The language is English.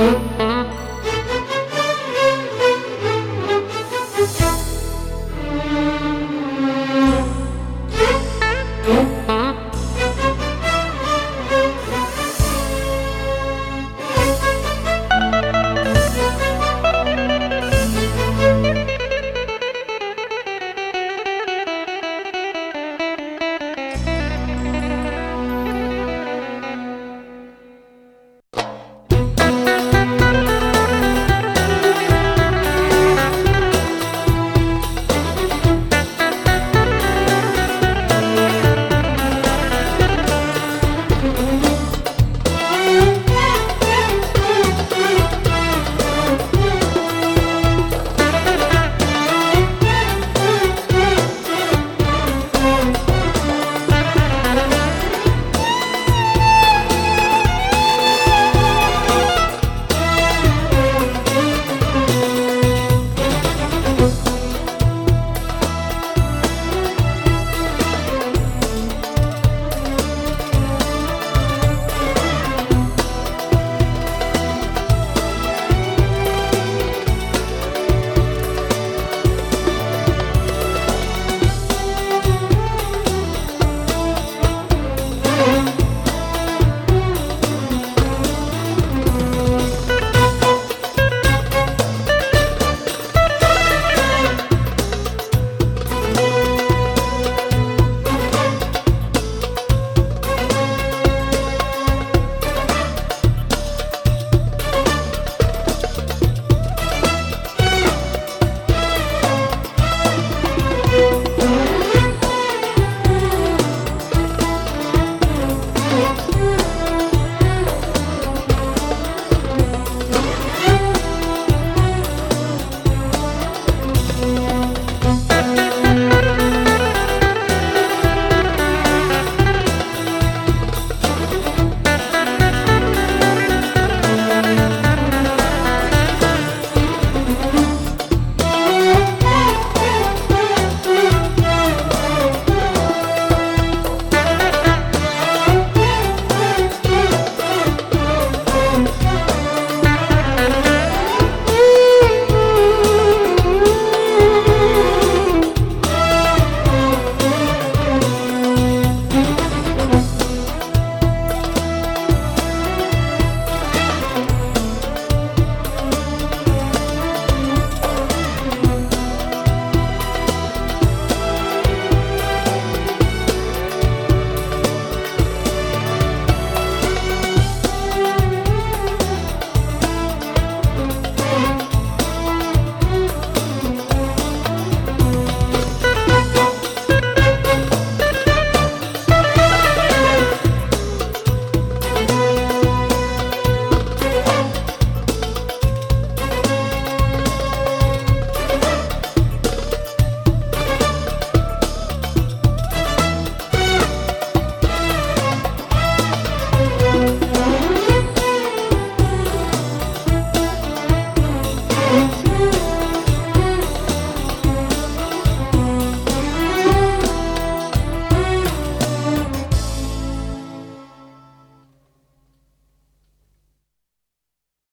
Mm-hmm.